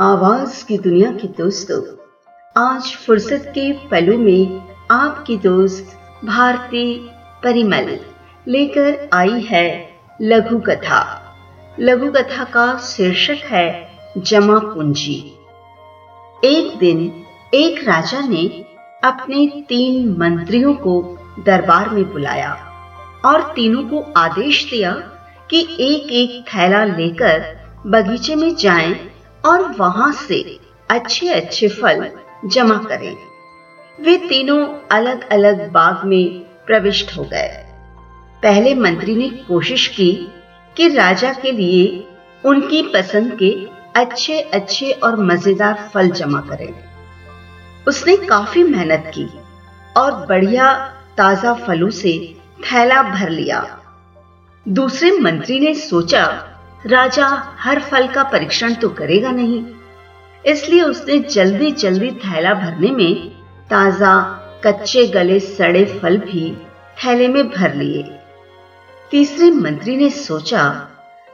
आवाज़ की दुनिया के दोस्तों, आज फुर्सत के पलों में आपकी दोस्त भारती परिमल लेकर आई है लघु कथा। लघु कथा का शीर्षक है जमा पूंजी। एक दिन एक राजा ने अपने तीन मंत्रियों को दरबार में बुलाया और तीनों को आदेश दिया कि एक एक थैला लेकर बगीचे में जाएँ और वहाँ से अच्छे अच्छे फल जमा करें। वे तीनों अलग अलग बाग में प्रविष्ट हो गए। पहले मंत्री ने कोशिश की कि राजा के लिए उनकी पसंद के अच्छे अच्छे और मज़ेदार फल जमा करें। उसने काफ़ी मेहनत की और बढ़िया ताज़ा फलों से थैला भर लिया। दूसरे मंत्री ने सोचा राजा हर फल का परीक्षण तो करेगा नहीं। इसलिए उसने जल्दी जल्दी थैला भरने में ताज़ा, कच्चे गले सड़े फल भी थैले में भर लिए। तीसरे मंत्री ने सोचा,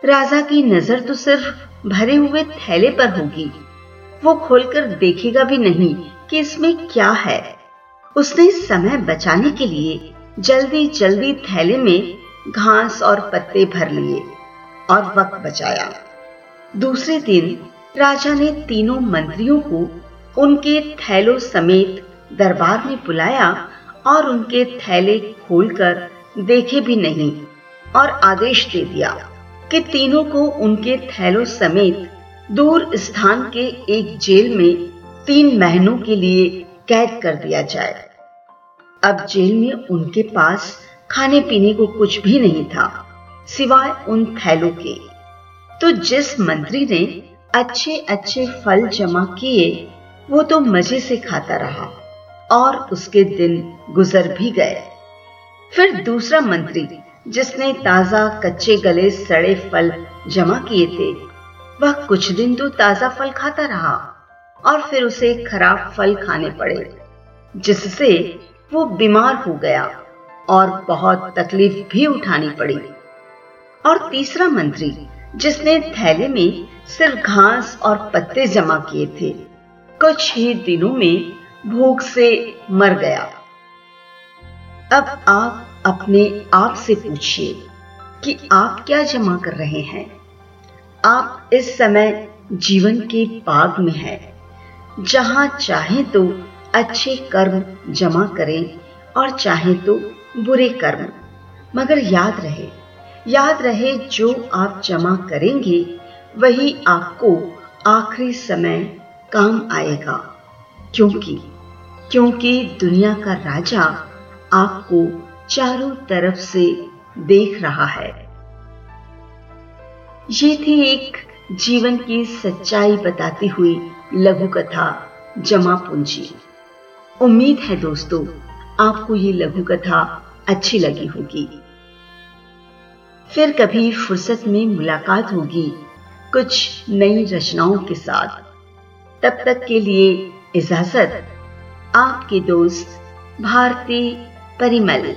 राजा की नज़र तो सिर्फ़ भरे हुए थैले पर होगी। वो खोलकर देखेगा भी नहीं कि इसमें क्या है। उसने समय बचाने के लिए जल्दी जल्दी थैले में घास और पत्ते भर लिए। और वक्त बचाया। दूसरे दिन राजा ने तीनों मंत्रियों को उनके थैलों समेत दरबार में बुलाया और उनके थैले खोलकर देखे भी नहीं और आदेश दे दिया कि तीनों को उनके थैलों समेत दूर स्थान के एक जेल में तीन महीनों के लिए कैद कर दिया जाए। अब जेल में उनके पास खाने पीने को कुछ भी नहीं था। सिवाय उन थैलों के। तो जिस मंत्री ने अच्छे अच्छे फल जमा किए, वो तो मज़े से खाता रहा और उसके दिन गुजर भी गए। फिर दूसरा मंत्री, जिसने ताज़ा कच्चे गले सड़े फल जमा किए थे, वह कुछ दिन तो ताज़ा फल खाता रहा और फिर उसे खराब फल खाने पड़े, जिससे वो बीमार हो गया और बहुत तकलीफ़ भी उठानी पड़ी। और तीसरा मंत्री, जिसने थैले में सिर्फ़ घास और पत्ते जमा किए थे, कुछ ही दिनों में भूख से मर गया। अब आप अपने आप से पूछिए कि आप क्या जमा कर रहे हैं? आप इस समय जीवन के बाग में हैं। जहाँ चाहे तो अच्छे कर्म जमा करें और चाहे तो बुरे कर्म, मगर याद रहे याद रहे जो आप जमा करेंगे, वही आपको आखिरी समय काम आएगा। क्योंकि क्योंकि दुनिया का राजा आपको चारों तरफ़ से देख रहा है। ये थी एक जीवन की सच्चाई बताती हुई लघु कथा, जमा पूंजी। उम्मीद है दोस्तों, आपको ये लघु कथा अच्छी लगी होगी। फिर कभी फुर्सत में मुलाकात होगी कुछ नई रचनाओं के साथ। तब तक के लिए इजाज़त। आपके दोस्त भारती परिमल।